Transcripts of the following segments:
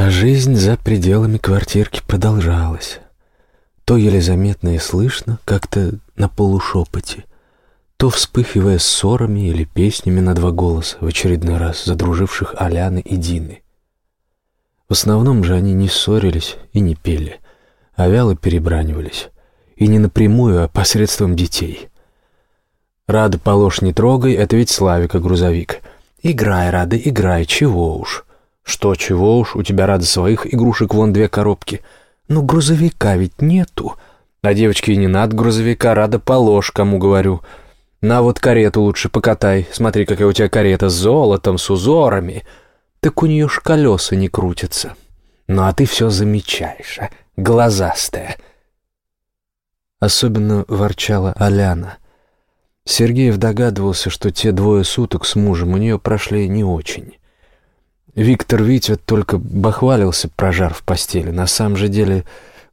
А жизнь за пределами квартирки продолжалась. То еле заметно и слышно, как-то на полушепоте, то вспыхивая ссорами или песнями на два голоса, в очередной раз задруживших Аляны и Дины. В основном же они не ссорились и не пели, а вяло перебранивались. И не напрямую, а посредством детей. «Рада, положь, не трогай, это ведь Славика грузовик. Играй, Рада, играй, чего уж». «Что, чего уж, у тебя, Рада, своих игрушек вон две коробки». «Ну, грузовика ведь нету». «А девочке и не надо грузовика, Рада, положь, кому говорю». «На вот карету лучше покатай. Смотри, какая у тебя карета с золотом, с узорами». «Так у нее ж колеса не крутятся». «Ну, а ты все замечаешь, а? Глазастая». Особенно ворчала Аляна. Сергеев догадывался, что те двое суток с мужем у нее прошли не очень. Виктор Витя только бахвалился про жар в постели. На самом же деле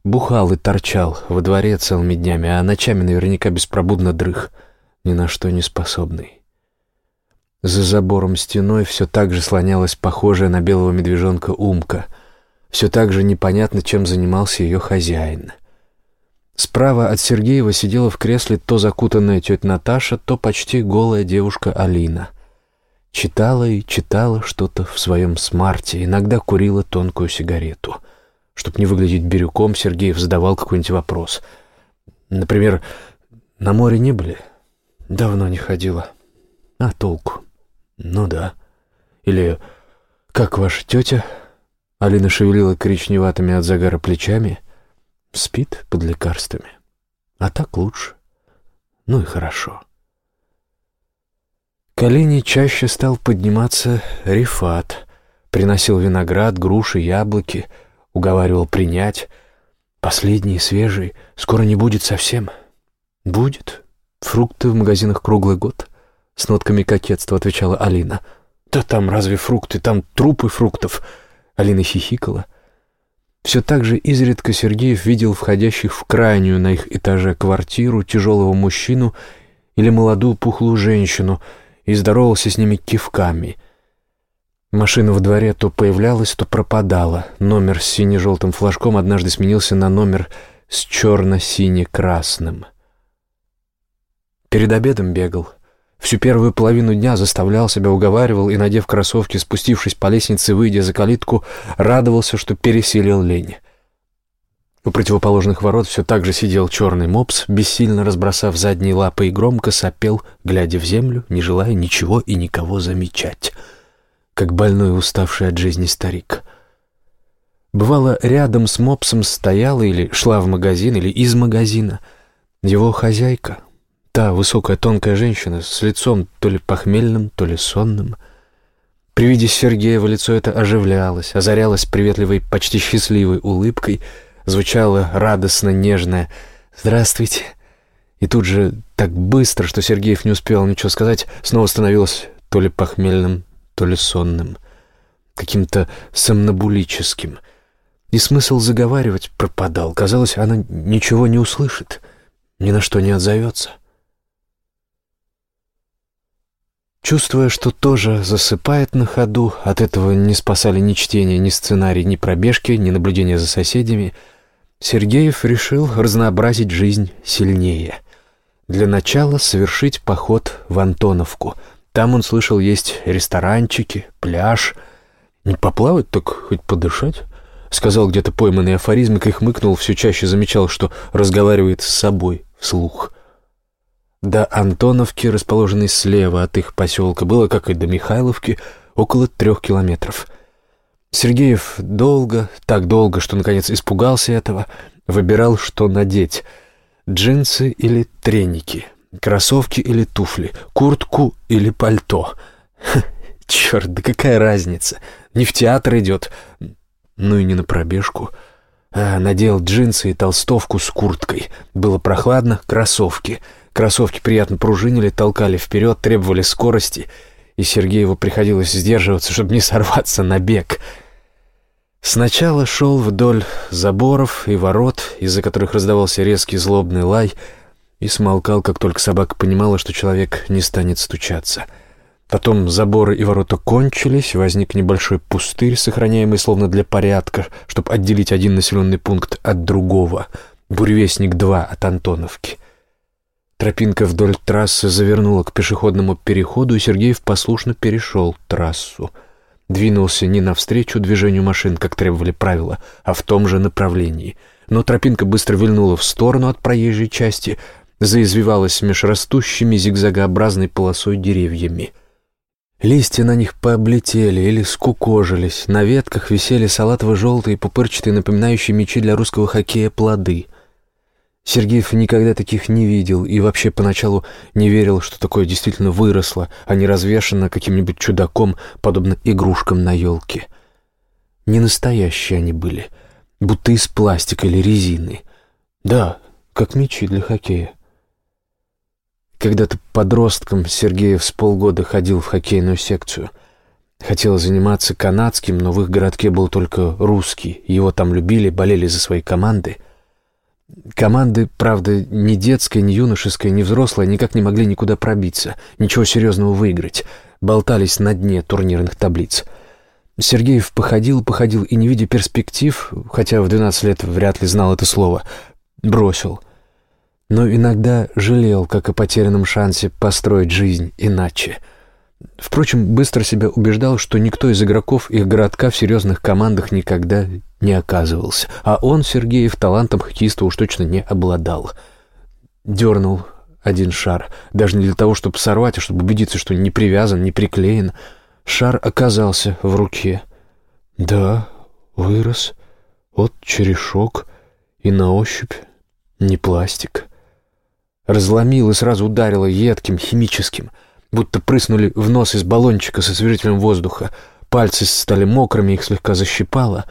бухал и торчал во дворе целыми днями, а ночами наверняка беспробудно дрых, ни на что не способный. За забором стеной все так же слонялась похожая на белого медвежонка Умка. Все так же непонятно, чем занимался ее хозяин — Справа от Сергеева сидела в кресле то закутанная тетя Наташа, то почти голая девушка Алина. Читала и читала что-то в своем смарте, иногда курила тонкую сигарету. Чтоб не выглядеть бирюком, Сергеев задавал какой-нибудь вопрос. Например, «На море не были?» «Давно не ходила». «А толку?» «Ну да». Или «Как ваша тетя?» Алина шевелила коричневатыми от загара плечами – Спит под лекарствами. А так лучше. Ну и хорошо. Колени чаще стал подниматься Рифат. Приносил виноград, груши, яблоки. Уговаривал принять. Последний, свежий. Скоро не будет совсем. Будет. Фрукты в магазинах круглый год. С нотками кокетства отвечала Алина. Да там разве фрукты? Там трупы фруктов. Алина хихикала. — все так же изредка Сергеев видел входящих в крайнюю на их этаже квартиру тяжелого мужчину или молодую пухлую женщину и здоровался с ними кивками. Машина в дворе то появлялась, то пропадала. Номер с сине-желтым флажком однажды сменился на номер с черно-сине-красным. Перед обедом бегал. Всю первую половину дня заставлял себя, уговаривал и, надев кроссовки, спустившись по лестнице, выйдя за калитку, радовался, что пересилил лень. У противоположных ворот все так же сидел черный мопс, бессильно разбросав задние лапы и громко сопел, глядя в землю, не желая ничего и никого замечать, как больной уставший от жизни старик. Бывало, рядом с мопсом стояла или шла в магазин, или из магазина его хозяйка, Та высокая тонкая женщина с лицом то ли похмельным, то ли сонным. При виде Сергеева лицо это оживлялось, озарялось приветливой, почти счастливой улыбкой, звучало радостно нежное «Здравствуйте». И тут же так быстро, что Сергеев не успел ничего сказать, снова становилось то ли похмельным, то ли сонным, каким-то сомнобулическим. И смысл заговаривать пропадал. Казалось, она ничего не услышит, ни на что не отзовется. Чувствуя, что тоже засыпает на ходу, от этого не спасали ни чтение, ни сценарий, ни пробежки, ни наблюдения за соседями, Сергеев решил разнообразить жизнь сильнее. Для начала совершить поход в Антоновку. Там он слышал, есть ресторанчики, пляж. Не поплавать, так хоть подышать. Сказал где-то пойманный афоризмик и хмыкнул, все чаще замечал, что разговаривает с собой вслух. До Антоновки, расположенной слева от их поселка, было, как и до Михайловки, около трех километров. Сергеев долго, так долго, что наконец испугался этого, выбирал, что надеть — джинсы или треники, кроссовки или туфли, куртку или пальто. черт, да какая разница? Не в театр идет, ну и не на пробежку. А, надел джинсы и толстовку с курткой. Было прохладно, кроссовки — Кроссовки приятно пружинили, толкали вперед, требовали скорости, и Сергееву приходилось сдерживаться, чтобы не сорваться на бег. Сначала шел вдоль заборов и ворот, из-за которых раздавался резкий злобный лай, и смолкал, как только собака понимала, что человек не станет стучаться. Потом заборы и ворота кончились, возник небольшой пустырь, сохраняемый словно для порядка, чтобы отделить один населенный пункт от другого. Буревестник-2 от Антоновки. Тропинка вдоль трассы завернула к пешеходному переходу, и Сергеев послушно перешел трассу. Двинулся не навстречу движению машин, как требовали правила, а в том же направлении. Но тропинка быстро вильнула в сторону от проезжей части, заизвивалась меж растущими зигзагообразной полосой деревьями — Листья на них пооблетели или скукожились, на ветках висели салатово-желтые, пупырчатые, напоминающие мечи для русского хоккея плоды. Сергеев никогда таких не видел и вообще поначалу не верил, что такое действительно выросло, а не развешено каким-нибудь чудаком, подобно игрушкам на елке. Не настоящие они были, будто из пластика или резины. Да, как мечи для хоккея. Когда-то подростком Сергеев с полгода ходил в хоккейную секцию. Хотел заниматься канадским, но в их городке был только русский. Его там любили, болели за свои команды. Команды, правда, ни детская, ни юношеская, ни взрослая никак не могли никуда пробиться, ничего серьезного выиграть. Болтались на дне турнирных таблиц. Сергеев походил, походил и, не видя перспектив, хотя в 12 лет вряд ли знал это слово, бросил — но иногда жалел, как о потерянном шансе построить жизнь иначе. Впрочем, быстро себя убеждал, что никто из игроков их городка в серьезных командах никогда не оказывался, а он, Сергеев, талантом хоккеиста уж точно не обладал. Дернул один шар, даже не для того, чтобы сорвать, а чтобы убедиться, что не привязан, не приклеен. Шар оказался в руке. Да, вырос, вот черешок, и на ощупь не пластик разломил и сразу ударило едким, химическим, будто прыснули в нос из баллончика со освежителем воздуха. Пальцы стали мокрыми, их слегка защипало.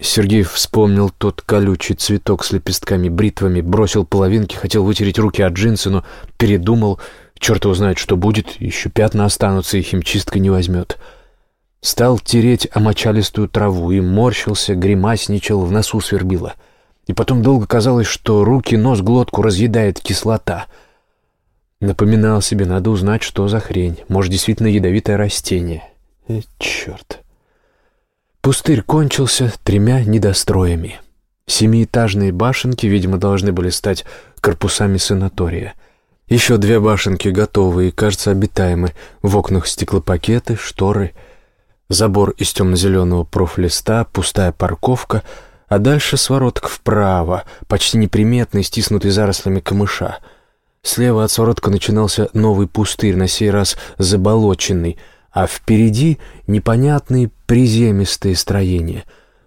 Сергей вспомнил тот колючий цветок с лепестками-бритвами, бросил половинки, хотел вытереть руки от джинсы, но передумал. Черт его знает, что будет, еще пятна останутся, и химчистка не возьмет. Стал тереть омочалистую траву и морщился, гримасничал, в носу свербило — и потом долго казалось, что руки, нос, глотку разъедает кислота. Напоминал себе, надо узнать, что за хрень. Может, действительно ядовитое растение. Э, черт. Пустырь кончился тремя недостроями. Семиэтажные башенки, видимо, должны были стать корпусами санатория. Еще две башенки готовы и, кажется, обитаемы. В окнах стеклопакеты, шторы, забор из темно-зеленого профлиста, пустая парковка — а дальше свороток вправо, почти неприметный, стиснутый зарослями камыша. Слева от своротка начинался новый пустырь, на сей раз заболоченный, а впереди непонятные приземистые строения.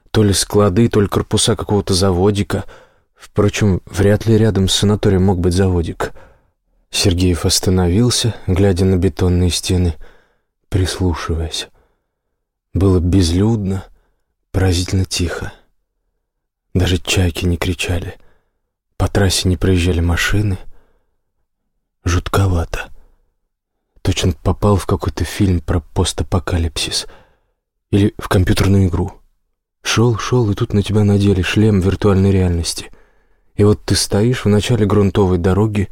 То ли склады, то ли корпуса какого-то заводика. Впрочем, вряд ли рядом с санаторием мог быть заводик. Сергеев остановился, глядя на бетонные стены, прислушиваясь. Было безлюдно, поразительно тихо. Даже чайки не кричали. По трассе не проезжали машины. Жутковато. Точно попал в какой-то фильм про постапокалипсис. Или в компьютерную игру. Шел, шел, и тут на тебя надели шлем виртуальной реальности. И вот ты стоишь в начале грунтовой дороги,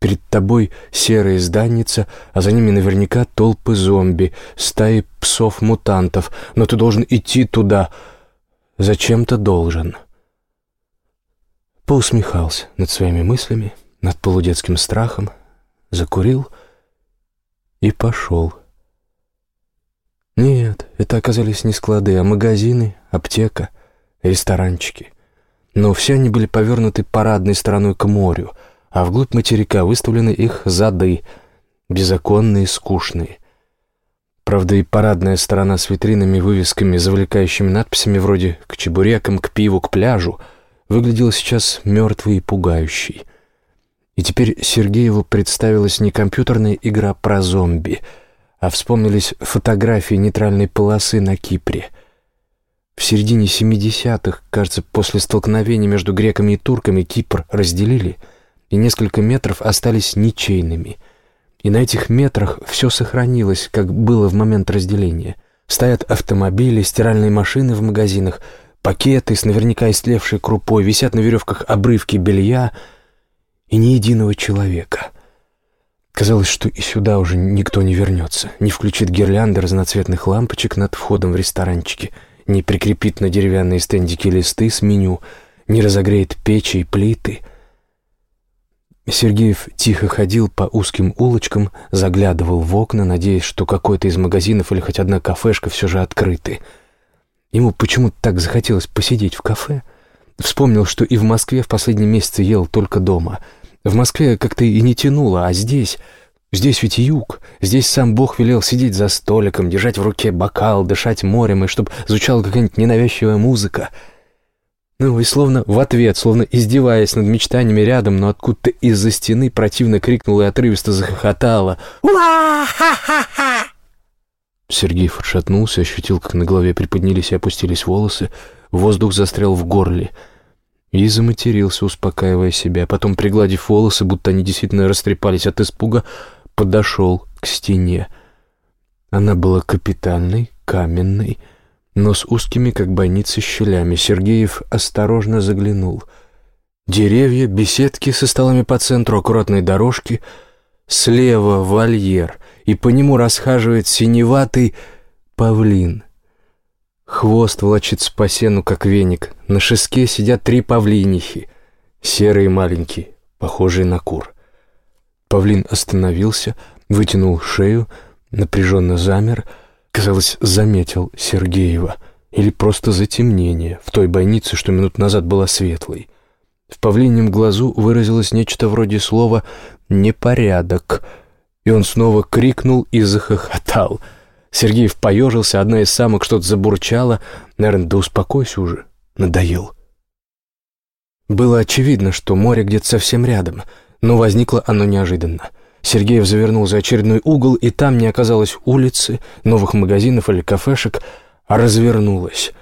перед тобой серая зданица, а за ними наверняка толпы зомби, стаи псов-мутантов, но ты должен идти туда. Зачем-то должен поусмехался над своими мыслями, над полудетским страхом, закурил и пошел. Нет, это оказались не склады, а магазины, аптека, ресторанчики. Но все они были повернуты парадной стороной к морю, а вглубь материка выставлены их зады, беззаконные, скучные. Правда, и парадная сторона с витринами, вывесками, завлекающими надписями вроде «К чебурекам, к пиву, к пляжу» — выглядел сейчас мертвый и пугающий. И теперь Сергееву представилась не компьютерная игра про зомби, а вспомнились фотографии нейтральной полосы на Кипре. В середине 70-х, кажется, после столкновения между греками и турками Кипр разделили, и несколько метров остались ничейными. И на этих метрах все сохранилось, как было в момент разделения. Стоят автомобили, стиральные машины в магазинах — Пакеты с наверняка истлевшей крупой, висят на веревках обрывки белья и ни единого человека. Казалось, что и сюда уже никто не вернется, не включит гирлянды разноцветных лампочек над входом в ресторанчики, не прикрепит на деревянные стендики листы с меню, не разогреет печи и плиты. Сергеев тихо ходил по узким улочкам, заглядывал в окна, надеясь, что какой-то из магазинов или хоть одна кафешка все же открыты. Ему почему-то так захотелось посидеть в кафе. Вспомнил, что и в Москве в последние месяцы ел только дома — в Москве как-то и не тянуло, а здесь... Здесь ведь юг. Здесь сам Бог велел сидеть за столиком, держать в руке бокал, дышать морем, и чтоб звучала какая-нибудь ненавязчивая музыка. Ну и словно в ответ, словно издеваясь над мечтаниями рядом, но откуда-то из-за стены противно крикнула и отрывисто захохотала. «Уа-ха-ха-ха!» Сергеев отшатнулся, ощутил, как на голове приподнялись и опустились волосы, воздух застрял в горле — и заматерился, успокаивая себя. Потом, пригладив волосы, будто они действительно растрепались от испуга, подошел к стене. Она была капитальной, каменной, но с узкими, как бойницы, щелями. Сергеев осторожно заглянул. Деревья, беседки со столами по центру, аккуратной дорожки. Слева вольер, и по нему расхаживает синеватый павлин — Хвост волочится по сену, как веник. На шеске сидят три павлинихи, серые маленькие, похожие на кур. Павлин остановился, вытянул шею, напряженно замер, казалось, заметил Сергеева. Или просто затемнение в той бойнице, что минут назад была светлой. В павлиньем глазу выразилось нечто вроде слова «непорядок», и он снова крикнул и захохотал — Сергеев поежился, одна из самок что-то забурчала. Наверное, да успокойся уже, надоел. Было очевидно, что море где-то совсем рядом, но возникло оно неожиданно. Сергеев завернул за очередной угол, и там не оказалось улицы, новых магазинов или кафешек, а развернулась.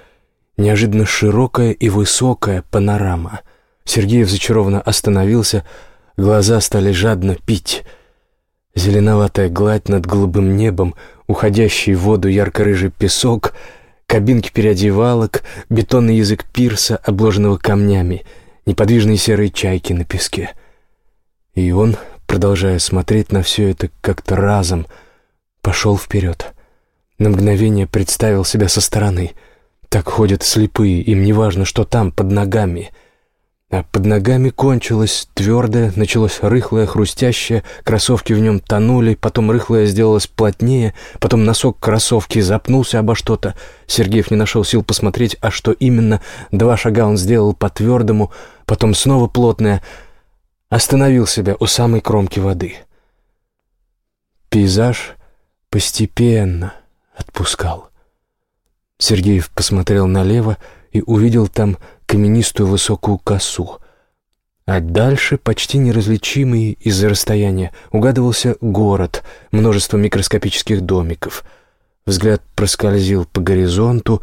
Неожиданно широкая и высокая панорама. Сергеев зачарованно остановился, глаза стали жадно пить. Зеленоватая гладь над голубым небом — уходящий в воду ярко-рыжий песок, кабинки переодевалок, бетонный язык пирса, обложенного камнями, неподвижные серые чайки на песке. И он, продолжая смотреть на все это как-то разом, пошел вперед. На мгновение представил себя со стороны. Так ходят слепые, им не важно, что там, под ногами — а под ногами кончилось твердое, началось рыхлое, хрустящее, кроссовки в нем тонули, потом рыхлое сделалось плотнее, потом носок кроссовки запнулся обо что-то. Сергеев не нашел сил посмотреть, а что именно. Два шага он сделал по твердому, потом снова плотное. Остановил себя у самой кромки воды. Пейзаж постепенно отпускал. Сергеев посмотрел налево и увидел там каменистую высокую косу. А дальше, почти неразличимый из-за расстояния, угадывался город, множество микроскопических домиков. Взгляд проскользил по горизонту,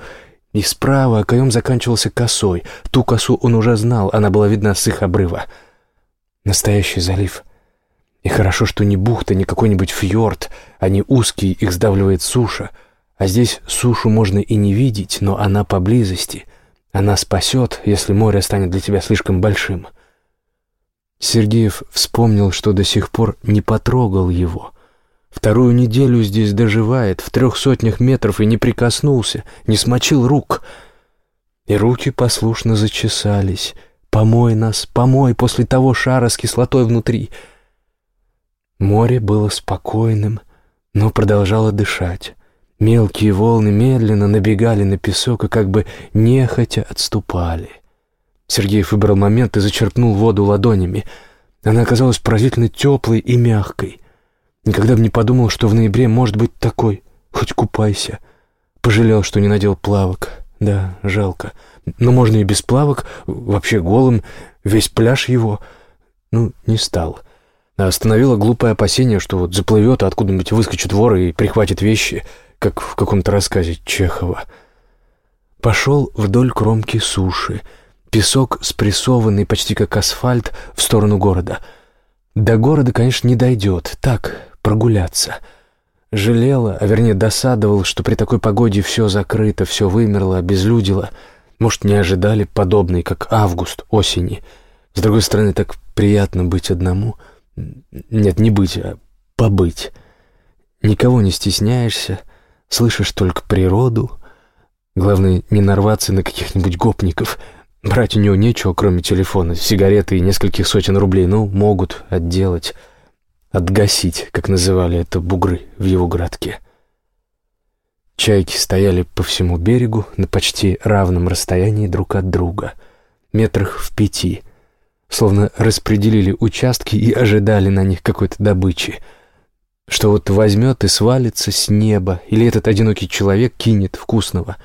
и справа окоем заканчивался косой. Ту косу он уже знал, она была видна с их обрыва. Настоящий залив. И хорошо, что не бухта, не какой-нибудь фьорд, а не узкий, их сдавливает суша. А здесь сушу можно и не видеть, но она поблизости. Она спасет, если море станет для тебя слишком большим. Сергеев вспомнил, что до сих пор не потрогал его. Вторую неделю здесь доживает, в трех сотнях метров, и не прикоснулся, не смочил рук. И руки послушно зачесались. «Помой нас, помой после того шара с кислотой внутри». Море было спокойным, но продолжало дышать. Мелкие волны медленно набегали на песок и как бы нехотя отступали. Сергеев выбрал момент и зачерпнул воду ладонями. Она оказалась поразительно теплой и мягкой. Никогда бы не подумал, что в ноябре может быть такой. Хоть купайся. Пожалел, что не надел плавок. Да, жалко. Но можно и без плавок, вообще голым, весь пляж его. Ну, не стал. Остановило глупое опасение, что вот заплывет, а откуда-нибудь выскочит вор и прихватит вещи — как в каком-то рассказе Чехова. Пошел вдоль кромки суши, песок спрессованный почти как асфальт в сторону города. До города, конечно, не дойдет, так, прогуляться. Жалела, а вернее досадовал, что при такой погоде все закрыто, все вымерло, обезлюдило. Может, не ожидали подобной, как август, осени. С другой стороны, так приятно быть одному. Нет, не быть, а побыть. Никого не стесняешься, слышишь только природу. Главное, не нарваться на каких-нибудь гопников. Брать у него нечего, кроме телефона, сигареты и нескольких сотен рублей. Ну, могут отделать, отгасить, как называли это бугры в его городке. Чайки стояли по всему берегу на почти равном расстоянии друг от друга, метрах в пяти, словно распределили участки и ожидали на них какой-то добычи, что вот возьмет и свалится с неба, или этот одинокий человек кинет вкусного.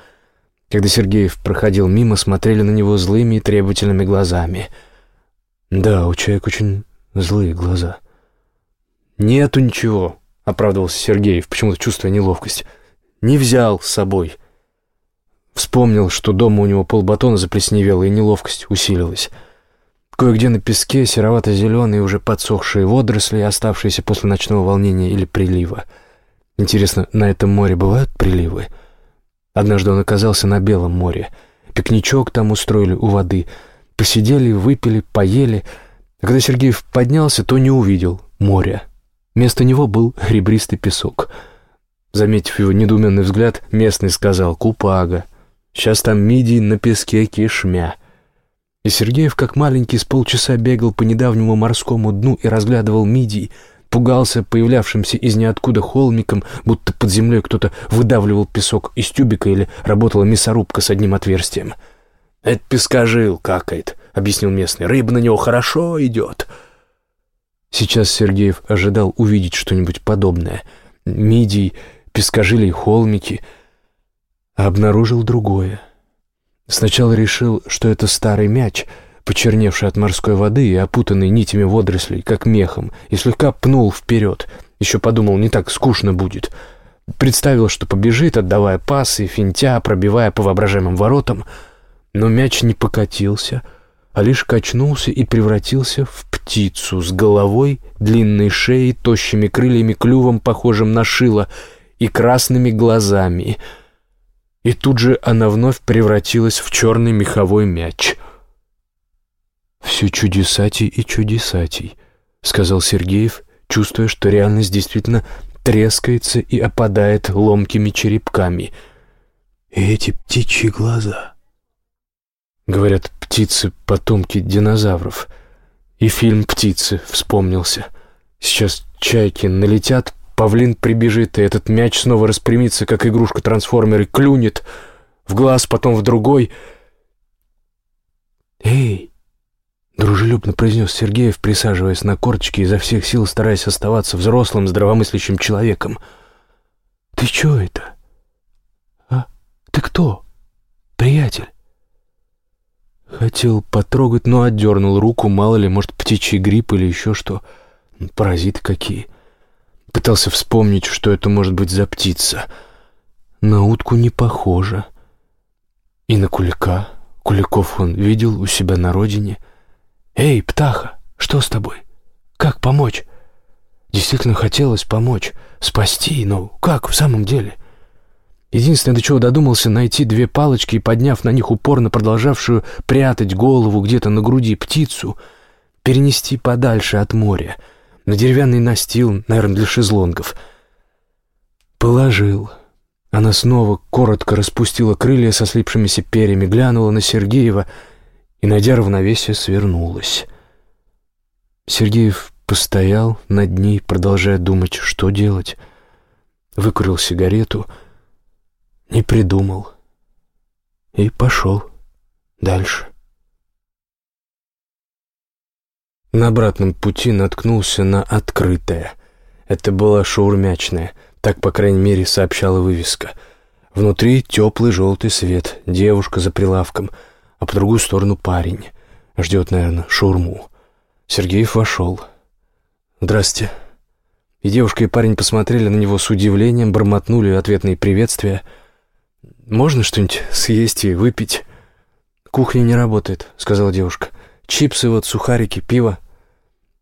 Когда Сергеев проходил мимо, смотрели на него злыми и требовательными глазами. Да, у человека очень злые глаза. «Нету ничего», — оправдывался Сергеев, почему-то чувствуя неловкость. Не взял с собой. Вспомнил, что дома у него полбатона заплесневело, и неловкость усилилась. Кое-где на песке серовато-зеленые, уже подсохшие водоросли, оставшиеся после ночного волнения или прилива. Интересно, на этом море бывают приливы? Однажды он оказался на Белом море. Пикничок там устроили у воды. Посидели, выпили, поели. А когда Сергеев поднялся, то не увидел моря. Вместо него был ребристый песок — Заметив его недоуменный взгляд, местный сказал «Купага». «Сейчас там мидий на песке кишмя». И Сергеев, как маленький, с полчаса бегал по недавнему морскому дну и разглядывал мидий, пугался появлявшимся из ниоткуда холмиком, будто под землей кто-то выдавливал песок из тюбика или работала мясорубка с одним отверстием. «Это пескожил какает», — объяснил местный. «Рыба на него хорошо идет». Сейчас Сергеев ожидал увидеть что-нибудь подобное. Мидий пескожилей, холмики, а обнаружил другое. Сначала решил, что это старый мяч, почерневший от морской воды и опутанный нитями водорослей, как мехом, и слегка пнул вперед. Еще подумал, не так скучно будет. Представил, что побежит, отдавая пасы, финтя, пробивая по воображаемым воротам, но мяч не покатился — а лишь качнулся и превратился в птицу с головой, длинной шеей, тощими крыльями, клювом, похожим на шило, и красными глазами. И тут же она вновь превратилась в черный меховой мяч. «Все чудесатей и чудесатей», — сказал Сергеев, чувствуя, что реальность действительно трескается и опадает ломкими черепками. И эти птичьи глаза. Говорят, птицы — потомки динозавров. И фильм «Птицы» вспомнился. Сейчас чайки налетят, Павлин прибежит, и этот мяч снова распрямится, как игрушка-трансформер, и клюнет в глаз, потом в другой. «Эй!» — дружелюбно произнес Сергеев, присаживаясь на корточки, изо всех сил стараясь оставаться взрослым, здравомыслящим человеком. «Ты чё это? А? Ты кто? Приятель?» Хотел потрогать, но отдернул руку, мало ли, может, птичий грипп или еще что. Паразиты какие. Пытался вспомнить, что это может быть за птица. На утку не похоже. И на кулика. Куликов он видел у себя на родине. «Эй, птаха, что с тобой? Как помочь?» Действительно хотелось помочь, спасти, но как в самом деле? Единственное, до чего додумался, найти две палочки и, подняв на них упорно продолжавшую прятать голову где-то на груди птицу, перенести подальше от моря — на деревянный настил, наверное, для шезлонгов. Положил. Она снова коротко распустила крылья со слипшимися перьями, глянула на Сергеева и, найдя равновесие, свернулась. Сергеев постоял над ней, продолжая думать, что делать. Выкурил сигарету, не придумал и пошел дальше. На обратном пути наткнулся на открытое. Это была шаурмячная, так, по крайней мере, сообщала вывеска. Внутри теплый желтый свет, девушка за прилавком, а по другую сторону парень. Ждет, наверное, шаурму. Сергеев вошел. «Здрасте». И девушка, и парень посмотрели на него с удивлением, бормотнули ответные приветствия. «Можно что-нибудь съесть и выпить?» «Кухня не работает», — сказала девушка. «Чипсы вот, сухарики, пиво».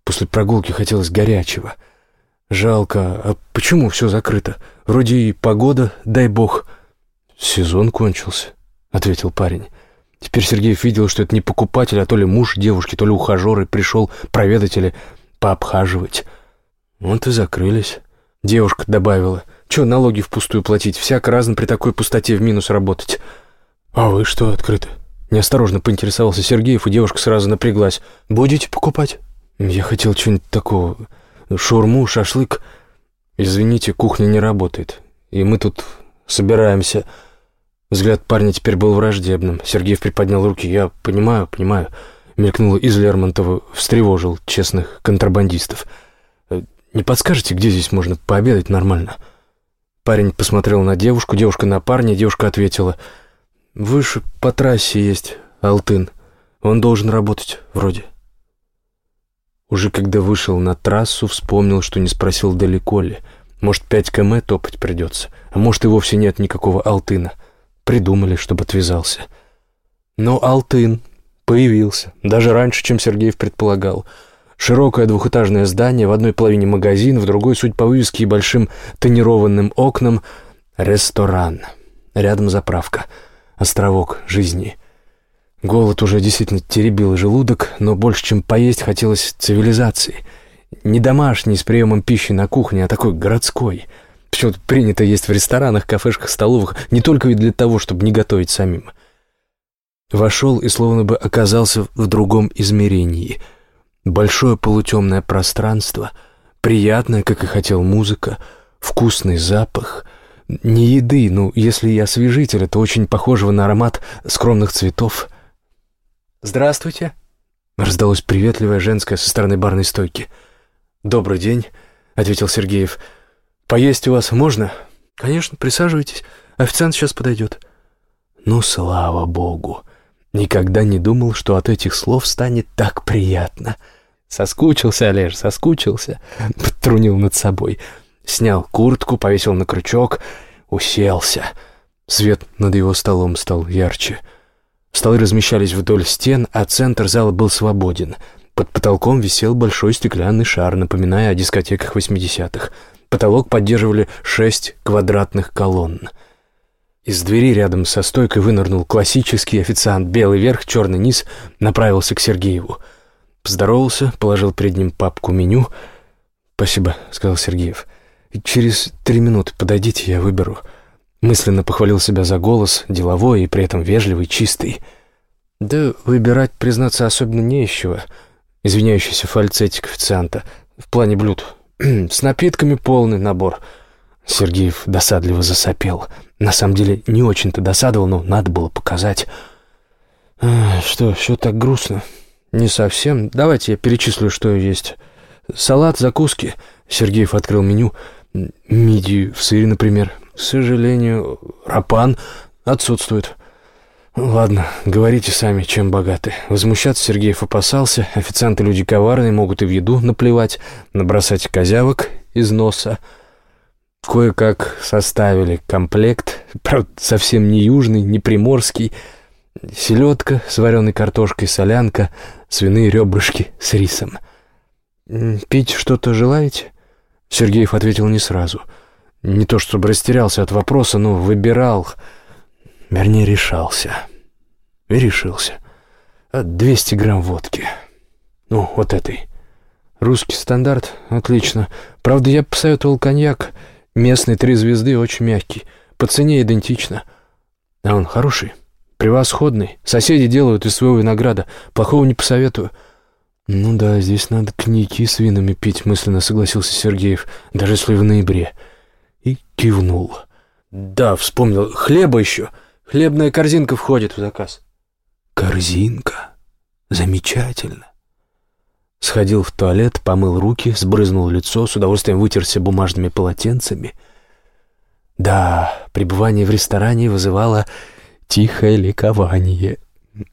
После прогулки хотелось горячего. Жалко, а почему все закрыто? Вроде и погода, дай бог. Сезон кончился, ответил парень. Теперь Сергеев видел, что это не покупатель, а то ли муж девушки, то ли ухажер, и пришел проведать или пообхаживать. Вот и закрылись. Девушка добавила. Че налоги впустую платить? Всяко разно при такой пустоте в минус работать. А вы что открыты? Неосторожно поинтересовался Сергеев, и девушка сразу напряглась. Будете покупать? Я хотел что-нибудь такого. Шурму, шашлык. Извините, кухня не работает. И мы тут собираемся. Взгляд парня теперь был враждебным. Сергеев приподнял руки. Я понимаю, понимаю. Мелькнуло из Лермонтова, встревожил честных контрабандистов. «Не подскажете, где здесь можно пообедать нормально?» Парень посмотрел на девушку, девушка на парня, девушка ответила. «Выше по трассе есть Алтын. Он должен работать, вроде». Уже когда вышел на трассу, вспомнил, что не спросил, далеко ли. Может, пять км топать придется, а может, и вовсе нет никакого Алтына. Придумали, чтобы отвязался. Но Алтын появился, даже раньше, чем Сергеев предполагал — Широкое двухэтажное здание, в одной половине магазин, в другой, суть по вывеске и большим тонированным окнам, ресторан. Рядом заправка. Островок жизни. Голод уже действительно теребил желудок, но больше, чем поесть, хотелось цивилизации. Не домашней, с приемом пищи на кухне, а такой городской. Почему-то принято есть в ресторанах, кафешках, столовых, не только ведь для того, чтобы не готовить самим. Вошел и словно бы оказался в другом измерении — Большое полутемное пространство, приятное, как и хотел музыка, вкусный запах. Не еды, ну, если и освежитель, то очень похожего на аромат скромных цветов. «Здравствуйте!» — раздалось приветливое женское со стороны барной стойки. «Добрый день!» — ответил Сергеев. «Поесть у вас можно?» «Конечно, присаживайтесь. Официант сейчас подойдет». «Ну, слава богу!» Никогда не думал, что от этих слов станет так приятно. Соскучился, Олеж, соскучился. Подтрунил над собой. Снял куртку, повесил на крючок, уселся. Свет над его столом стал ярче. Столы размещались вдоль стен, а центр зала был свободен. Под потолком висел большой стеклянный шар, напоминая о дискотеках 80-х. Потолок поддерживали шесть квадратных колонн. Из двери рядом со стойкой вынырнул классический официант. Белый верх, черный низ, направился к Сергееву. Поздоровался, положил перед ним папку меню. «Спасибо», — сказал Сергеев. «Через три минуты подойдите, я выберу». Мысленно похвалил себя за голос, деловой и при этом вежливый, чистый. «Да выбирать, признаться, особенно не из чего», — извиняющийся фальцетик официанта. «В плане блюд. С напитками полный набор». Сергеев досадливо засопел. На самом деле не очень-то досадовал, но надо было показать. «Что, все так грустно?» «Не совсем. Давайте я перечислю, что есть. Салат, закуски». Сергеев открыл меню. «Мидии в сыре, например. К сожалению, рапан отсутствует». «Ладно, говорите сами, чем богаты». Возмущаться Сергеев опасался. Официанты люди коварные, могут и в еду наплевать, набросать козявок из носа. Кое-как составили комплект, правда, совсем не южный, не приморский, Селедка с вареной картошкой, солянка, свиные ребрышки с рисом. «Пить что-то желаете?» Сергеев ответил не сразу. Не то чтобы растерялся от вопроса, но выбирал, вернее, решался. И решился. «Двести грамм водки. Ну, вот этой. Русский стандарт, отлично. Правда, я посоветовал коньяк. Местный три звезды, очень мягкий. По цене идентично. А он хороший?» Превосходный. Соседи делают из своего винограда. Плохого не посоветую. Ну да, здесь надо коньяки с винами пить, мысленно согласился Сергеев, даже если в ноябре. И кивнул. Да, вспомнил. Хлеба еще. Хлебная корзинка входит в заказ. Корзинка. Замечательно. Сходил в туалет, помыл руки, сбрызнул лицо, с удовольствием вытерся бумажными полотенцами. Да, пребывание в ресторане вызывало тихое ликование.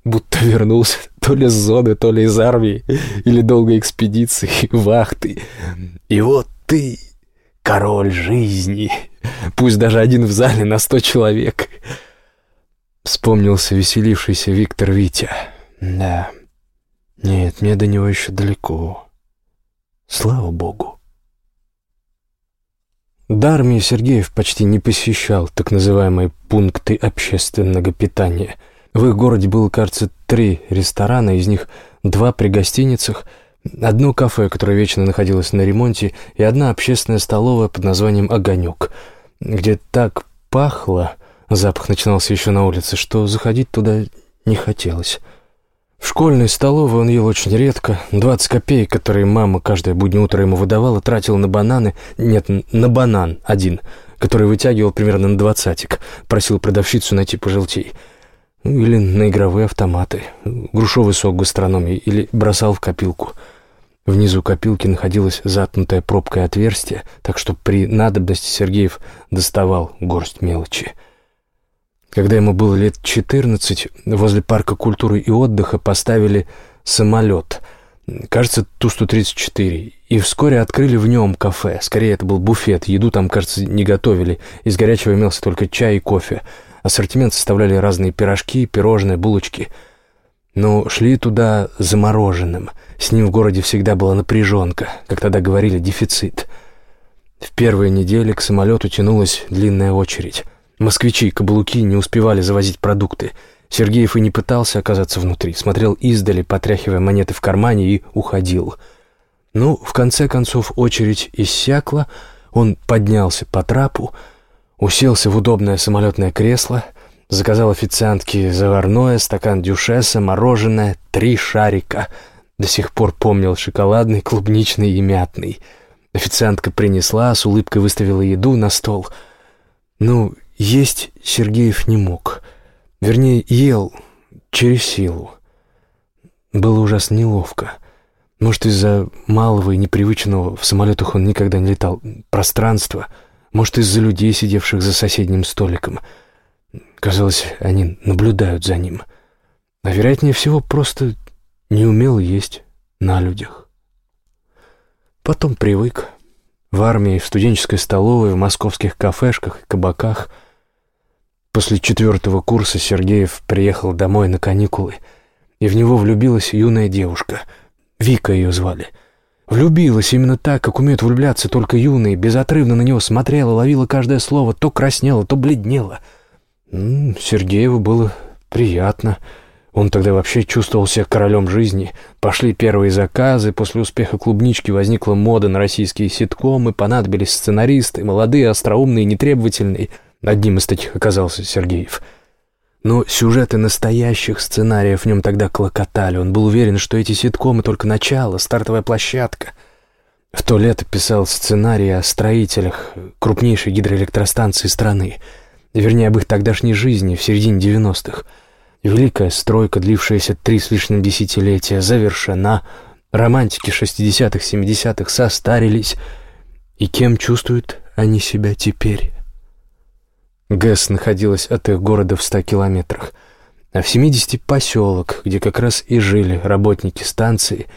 Будто вернулся то ли с зоны, то ли из армии, или долгой экспедиции, вахты. И вот ты, король жизни, пусть даже один в зале на сто человек. Вспомнился веселившийся Виктор Витя. Да, нет, мне до него еще далеко. Слава богу. До армии Сергеев почти не посещал так называемые пункты общественного питания. В их городе было, кажется, три ресторана, из них два при гостиницах, Одно кафе, которое вечно находилось на ремонте, и одна общественная столовая под названием «Огонек», где так пахло, запах начинался еще на улице, что заходить туда не хотелось. В школьной столовой он ел очень редко. 20 копеек, которые мама каждое буднее утро ему выдавала, тратил на бананы. Нет, на банан один, который вытягивал примерно на двадцатик. Просил продавщицу найти пожелтей. Ну, или на игровые автоматы. Грушевый сок гастрономии. Или бросал в копилку. Внизу копилки находилось заткнутое пробкой отверстие, так что при надобности Сергеев доставал горсть мелочи. Когда ему было лет четырнадцать, возле парка культуры и отдыха поставили самолет, кажется, Ту-134, и вскоре открыли в нем кафе. Скорее, это был буфет, еду там, кажется, не готовили, из горячего имелся только чай и кофе. Ассортимент составляли разные пирожки, пирожные, булочки. Но шли туда замороженным. С ним в городе всегда была напряженка, как тогда говорили, дефицит. В первые недели к самолету тянулась длинная очередь. Москвичи и каблуки не успевали завозить продукты. Сергеев и не пытался оказаться внутри, смотрел издали, потряхивая монеты в кармане, и уходил. Ну, в конце концов, очередь иссякла, он поднялся по трапу, уселся в удобное самолетное кресло, заказал официантке заварное, стакан дюшеса, мороженое, три шарика. До сих пор помнил шоколадный, клубничный и мятный. Официантка принесла, с улыбкой выставила еду на стол. Ну, есть Сергеев не мог. Вернее, ел через силу. Было ужасно неловко. Может, из-за малого и непривычного в самолетах он никогда не летал пространства. Может, из-за людей, сидевших за соседним столиком. Казалось, они наблюдают за ним. А вероятнее всего, просто не умел есть на людях. Потом привык. В армии, в студенческой столовой, в московских кафешках и кабаках – После четвертого курса Сергеев приехал домой на каникулы, и в него влюбилась юная девушка. Вика ее звали. Влюбилась именно так, как умеют влюбляться только юные, безотрывно на него смотрела, ловила каждое слово, то краснела, то бледнела. Сергееву было приятно. Он тогда вообще чувствовал себя королем жизни. Пошли первые заказы, после успеха клубнички возникла мода на российские ситкомы, понадобились сценаристы, молодые, остроумные, нетребовательные — Одним из таких оказался Сергеев. Но сюжеты настоящих сценариев в нем тогда клокотали. Он был уверен, что эти ситкомы только начало, стартовая площадка. В то лето писал сценарий о строителях крупнейшей гидроэлектростанции страны. Вернее, об их тогдашней жизни в середине девяностых. Великая стройка, длившаяся три с лишним десятилетия, завершена. Романтики шестидесятых, семидесятых состарились. И кем чувствуют они себя теперь? ГЭС находилась от их города в ста километрах, а в семидесяти поселок, где как раз и жили работники станции,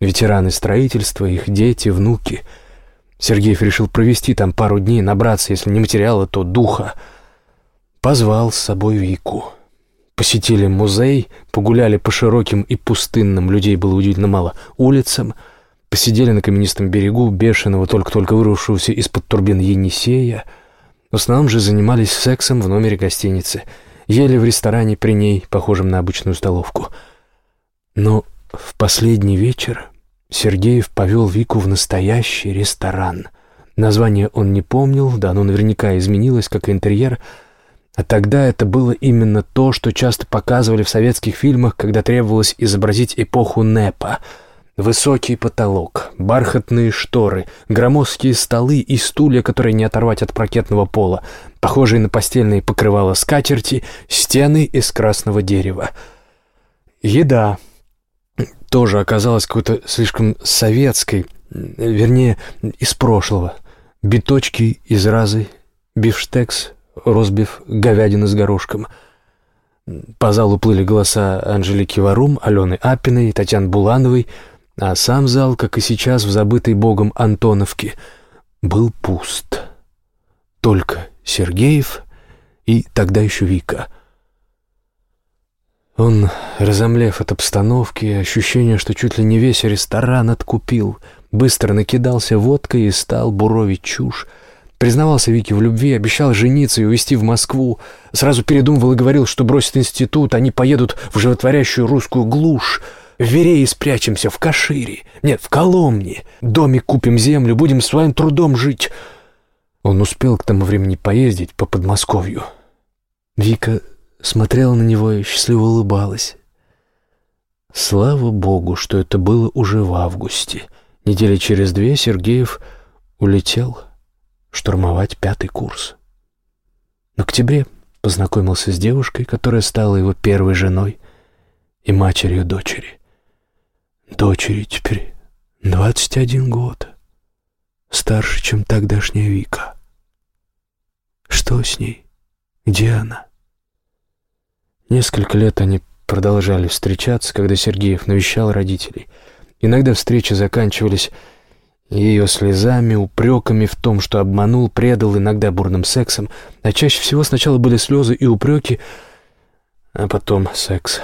ветераны строительства, их дети, внуки. Сергеев решил провести там пару дней, набраться, если не материала, то духа. Позвал с собой Вику. Посетили музей, погуляли по широким и пустынным, людей было удивительно мало, улицам, посидели на каменистом берегу бешеного, только-только вырвавшегося из-под турбин Енисея — в основном же занимались сексом в номере гостиницы. Ели в ресторане при ней, похожем на обычную столовку. Но в последний вечер Сергеев повел Вику в настоящий ресторан. Название он не помнил, да оно наверняка изменилось, как и интерьер. А тогда это было именно то, что часто показывали в советских фильмах, когда требовалось изобразить эпоху НЭПа — Высокий потолок, бархатные шторы, громоздкие столы и стулья, которые не оторвать от паркетного пола, похожие на постельные покрывала скатерти, стены из красного дерева. Еда тоже оказалась какой-то слишком советской, вернее, из прошлого. Биточки из разы, бифштекс, розбив, говядина с горошком — по залу плыли голоса Анжелики Варум, Алены Апиной, Татьяны Булановой — а сам зал, как и сейчас в забытой богом Антоновке, был пуст. Только Сергеев и тогда еще Вика. Он, разомлев от обстановки, ощущение, что чуть ли не весь ресторан откупил, быстро накидался водкой и стал буровить чушь, Признавался Вике в любви, обещал жениться и увезти в Москву. Сразу передумывал и говорил, что бросит институт, они поедут в животворящую русскую глушь. В Верее спрячемся, в Кашире. Нет, в Коломне. Домик купим землю, будем своим трудом жить. Он успел к тому времени поездить по Подмосковью. Вика смотрела на него и счастливо улыбалась. Слава богу, что это было уже в августе. Недели через две Сергеев улетел штурмовать пятый курс. В октябре познакомился с девушкой, которая стала его первой женой и матерью дочери. Дочери теперь двадцать один год, старше, чем тогдашняя Вика. Что с ней? Где она? Несколько лет они продолжали встречаться, когда Сергеев навещал родителей. Иногда встречи заканчивались ее слезами, упреками в том, что обманул, предал, иногда бурным сексом, а чаще всего сначала были слезы и упреки, а потом секс.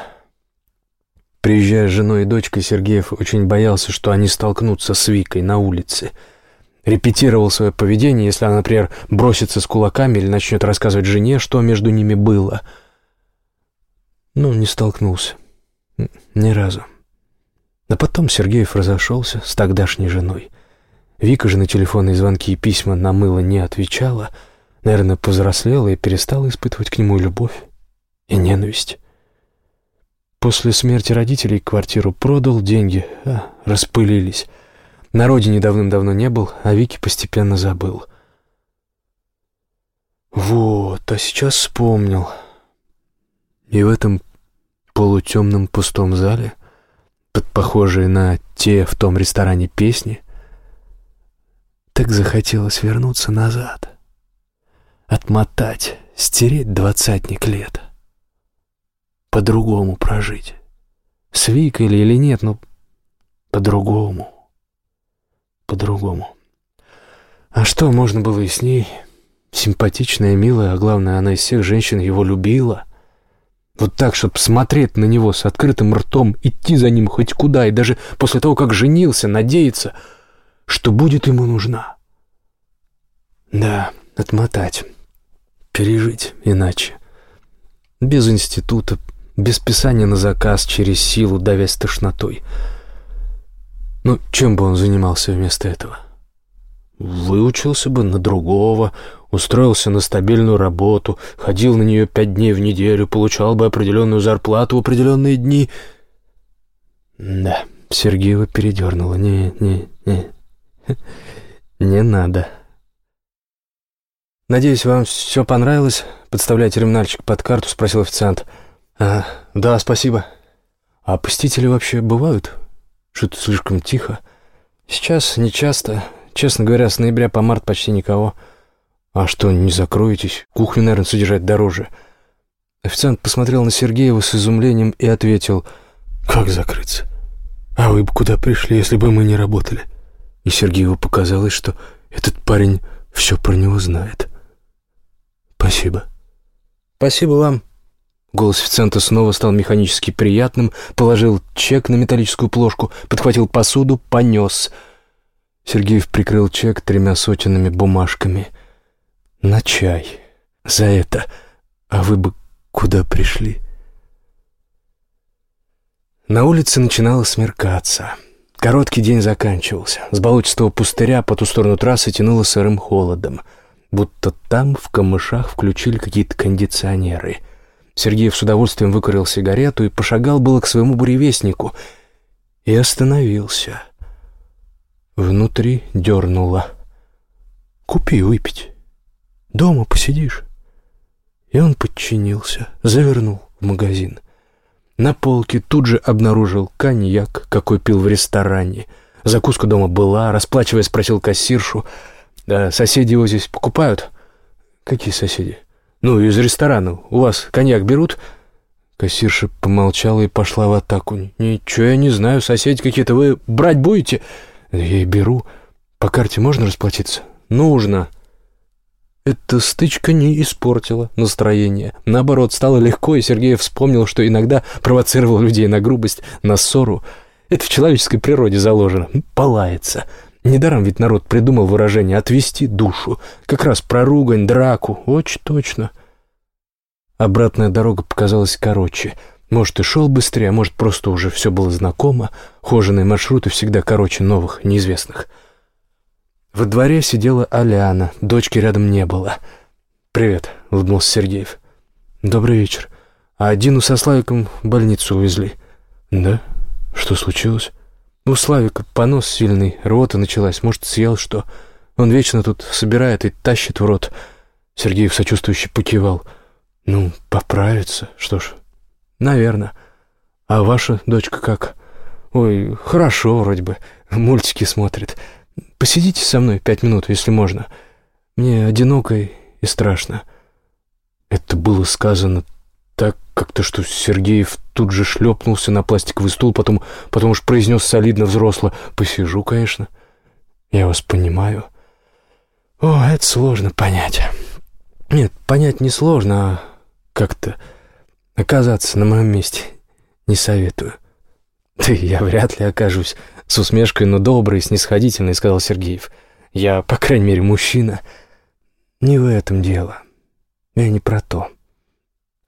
Приезжая с женой и дочкой, Сергеев очень боялся, что они столкнутся с Викой на улице. Репетировал свое поведение, если она, например, бросится с кулаками или начнет рассказывать жене, что между ними было. Но не столкнулся. Ни разу. А потом Сергеев разошелся с тогдашней женой. Вика же на телефонные звонки и письма на мыло не отвечала. Наверное, повзрослела и перестала испытывать к нему любовь и ненависть. После смерти родителей квартиру продал, деньги а, распылились. На родине давным-давно не был, а Вики постепенно забыл. Вот, а сейчас вспомнил. И в этом полутемном пустом зале, под похожие на те в том ресторане песни, так захотелось вернуться назад, отмотать, стереть двадцатник лет, по-другому прожить. С Викой или, или нет, но по-другому, по-другому. А что можно было и с ней? Симпатичная, милая, а главное, она из всех женщин его любила. Вот так, чтобы смотреть на него с открытым ртом, идти за ним хоть куда, и даже после того, как женился, надеяться — что будет ему нужна. Да, отмотать, пережить иначе. Без института, без писания на заказ, через силу, давясь тошнотой. Ну, чем бы он занимался вместо этого? Выучился бы на другого, устроился на стабильную работу, ходил на нее пять дней в неделю, получал бы определенную зарплату в определенные дни. Да, Сергеева передернула. Не, не, не, «Не надо». «Надеюсь, вам все понравилось?» Подставляя терминальчик под карту, спросил официант. «А, да, спасибо». «А посетители вообще бывают?» «Что-то слишком тихо». «Сейчас не часто. Честно говоря, с ноября по март почти никого». «А что, не закроетесь? Кухню, наверное, содержать дороже». Официант посмотрел на Сергеева с изумлением и ответил. «Как закрыться? А вы бы куда пришли, если бы мы не работали?» и Сергееву показалось, что этот парень все про него знает. «Спасибо». «Спасибо вам». Голос официанта снова стал механически приятным, положил чек на металлическую плошку, подхватил посуду, понес. Сергеев прикрыл чек тремя сотенными бумажками. «На чай. За это. А вы бы куда пришли?» На улице начинало смеркаться. Короткий день заканчивался. С болотистого пустыря по ту сторону трассы тянуло сырым холодом. Будто там в камышах включили какие-то кондиционеры. Сергеев с удовольствием выкурил сигарету и пошагал было к своему буревестнику. И остановился. Внутри дернуло. «Купи выпить. Дома посидишь». И он подчинился, завернул в магазин. На полке тут же обнаружил коньяк, какой пил в ресторане. Закуска дома была, расплачиваясь, спросил кассиршу. «Да, соседи его здесь покупают?» «Какие соседи?» «Ну, из ресторана. У вас коньяк берут?» Кассирша помолчала и пошла в атаку. «Ничего я не знаю, соседи какие-то. Вы брать будете?» «Я и беру. По карте можно расплатиться?» «Нужно». Эта стычка не испортила настроение. Наоборот, стало легко, и Сергей вспомнил, что иногда провоцировал людей на грубость, на ссору. Это в человеческой природе заложено. Полается. Недаром ведь народ придумал выражение «отвести душу». Как раз про ругань, драку. Очень точно. Обратная дорога показалась короче. Может, и шел быстрее, а может, просто уже все было знакомо. Хоженые маршруты всегда короче новых, неизвестных. Во дворе сидела Аляна, дочки рядом не было. «Привет», — улыбнулся Сергеев. «Добрый вечер. А Дину со Славиком в больницу увезли». «Да? Что случилось?» «У Славика понос сильный, рвота началась, может, съел что. Он вечно тут собирает и тащит в рот». Сергеев сочувствующе покивал. «Ну, поправится, что ж, наверное. А ваша дочка как?» «Ой, хорошо вроде бы, мультики смотрит. Посидите со мной пять минут, если можно. Мне одиноко и страшно». Это было сказано как-то, что Сергеев тут же шлепнулся на пластиковый стул, потом, потом уж произнес солидно взросло. «Посижу, конечно. Я вас понимаю». «О, это сложно понять». «Нет, понять несложно, а как-то оказаться на моем месте не советую». «Да я вряд ли окажусь с усмешкой, но добрый снисходительный», — сказал Сергеев. «Я, по крайней мере, мужчина». «Не в этом дело. Я не про то».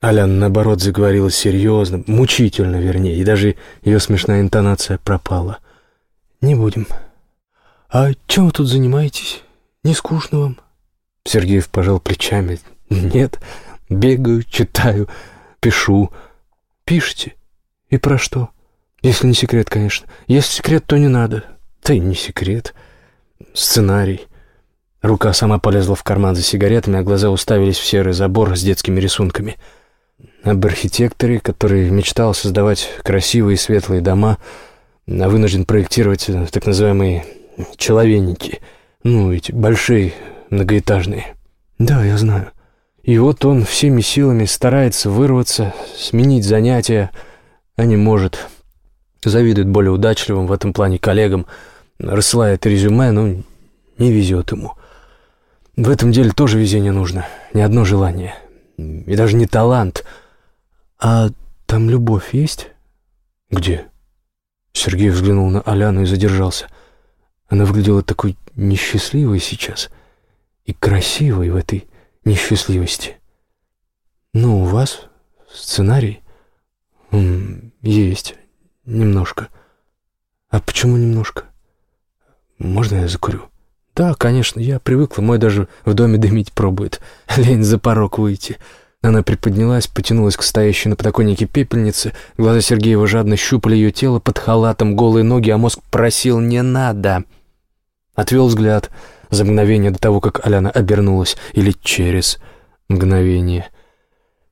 Алян, наоборот, заговорила серьезно, мучительно, вернее, и даже ее смешная интонация пропала. «Не будем. А чем вы тут занимаетесь? Не скучно вам?» Сергеев пожал плечами. «Нет, бегаю, читаю, пишу». «Пишете? И про что?» «Если не секрет, конечно. Если секрет, то не надо». «Да и не секрет. Сценарий». Рука сама полезла в карман за сигаретами, а глаза уставились в серый забор с детскими рисунками – об архитекторе, который мечтал создавать красивые светлые дома, а вынужден проектировать э, так называемые человенники, ну, эти большие многоэтажные. Да, я знаю. И вот он всеми силами старается вырваться, сменить занятия, а не может. Завидует более удачливым в этом плане коллегам, рассылает резюме, но не везет ему. В этом деле тоже везение нужно, не одно желание. И даже не талант — «А там любовь есть?» «Где?» Сергей взглянул на Аляну и задержался. Она выглядела такой несчастливой сейчас и красивой в этой несчастливости. «Ну, у вас сценарий?» «Есть. Немножко. А почему немножко? Можно я закурю?» «Да, конечно, я привыкла. Мой даже в доме дымить пробует. Лень за порог выйти». Она приподнялась, потянулась к стоящей на подоконнике пепельнице. Глаза Сергеева жадно щупали ее тело под халатом, голые ноги, а мозг просил «не надо». Отвел взгляд за мгновение до того, как Аляна обернулась, или через мгновение.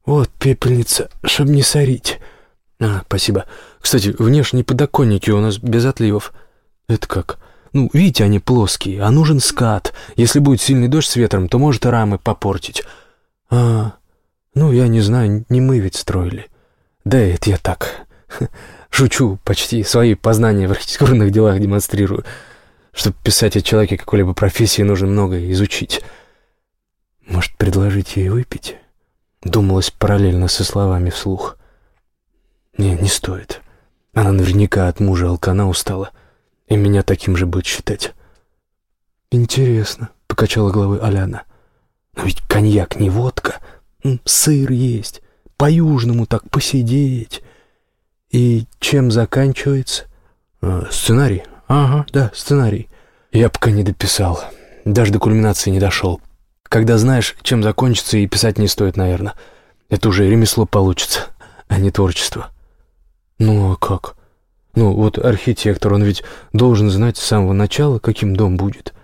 «Вот пепельница, чтоб не сорить». «А, спасибо. Кстати, внешние подоконники у нас без отливов». «Это как?» «Ну, видите, они плоские, а нужен скат. Если будет сильный дождь с ветром, то может рамы попортить». «А, ну, я не знаю, не мы ведь строили. Да это я так шучу, почти свои познания в архитектурных делах демонстрирую. Чтобы писать о человеке какой-либо профессии, нужно многое изучить. Может, предложить ей выпить? Думалось параллельно со словами вслух. Не, не стоит. Она наверняка от мужа алкана устала, и меня таким же будет считать. «Интересно», — покачала головой Аляна. «Но ведь коньяк не водка», Сыр есть, по-южному так посидеть. И чем заканчивается? А, сценарий. Ага, да, сценарий. Я пока не дописал. Даже до кульминации не дошел. Когда знаешь, чем закончится, и писать не стоит, наверное. Это уже ремесло получится, а не творчество. Ну, а как? Ну, вот архитектор, он ведь должен знать с самого начала, каким дом будет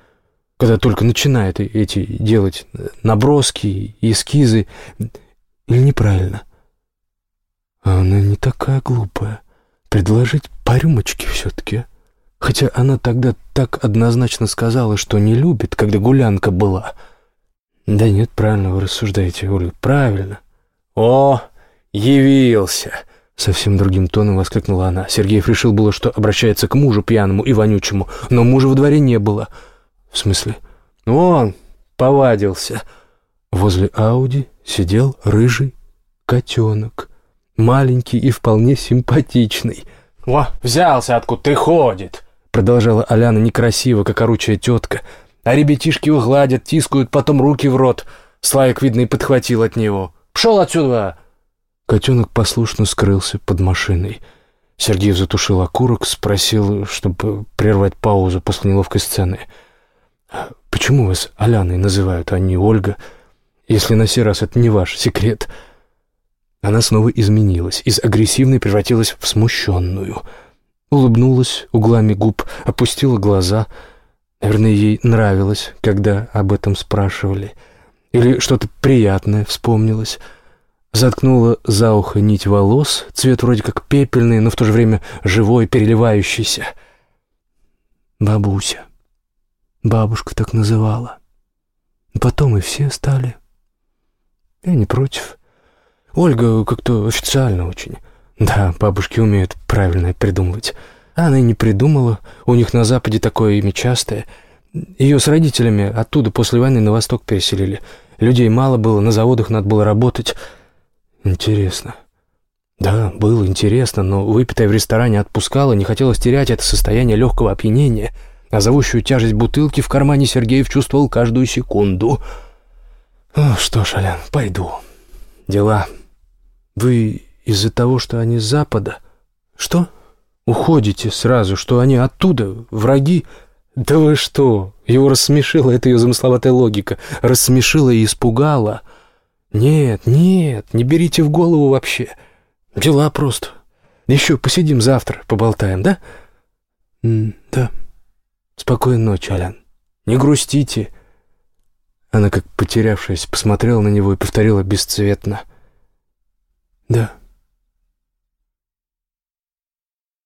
когда только начинает эти делать наброски, эскизы, или неправильно? А она не такая глупая. Предложить по рюмочке все-таки. Хотя она тогда так однозначно сказала, что не любит, когда гулянка была. Да нет, правильно вы рассуждаете, Оля, правильно. О, явился! Совсем другим тоном воскликнула она. Сергеев решил было, что обращается к мужу пьяному и вонючему, но мужа во дворе не было — «В смысле?» «Вон, повадился». Возле Ауди сидел рыжий котенок, маленький и вполне симпатичный. «Во, взялся, откуда ты ходит!» Продолжала Аляна некрасиво, как оручая тетка. А ребятишки его гладят, тискают, потом руки в рот. Славик, видно, и подхватил от него. «Пшел отсюда!» Котенок послушно скрылся под машиной. Сергеев затушил окурок, спросил, чтобы прервать паузу после неловкой сцены. «А «Почему вас Аляной называют, а не Ольга, если на сей раз это не ваш секрет?» Она снова изменилась, из агрессивной превратилась в смущенную. Улыбнулась углами губ, опустила глаза. Наверное, ей нравилось, когда об этом спрашивали. Или что-то приятное вспомнилось — заткнула за ухо нить волос, цвет вроде как пепельный, но в то же время живой, переливающийся. Бабуся. Бабушка так называла. Потом и все стали. Я не против. Ольга как-то официально очень. Да, бабушки умеют правильно придумывать. Она и не придумала. У них на Западе такое имя частое. Ее с родителями оттуда после войны на восток переселили. Людей мало было, на заводах надо было работать. Интересно. Да, было интересно, но выпитая в ресторане отпускала, не хотелось терять это состояние легкого опьянения, а зовущую тяжесть бутылки в кармане Сергеев чувствовал каждую секунду. О, что ж, Алян, пойду. Дела. Вы из-за того, что они с запада? Что? Уходите сразу, что они оттуда, враги? Да вы что? Его рассмешила эта ее замысловатая логика. Рассмешила и испугала. — «Нет, нет, не берите в голову вообще. Дела просто. Еще посидим завтра, поболтаем, да?» «Да. Спокойной ночи, Алян. Не грустите». Она, как потерявшаяся, посмотрела на него и повторила бесцветно. «Да».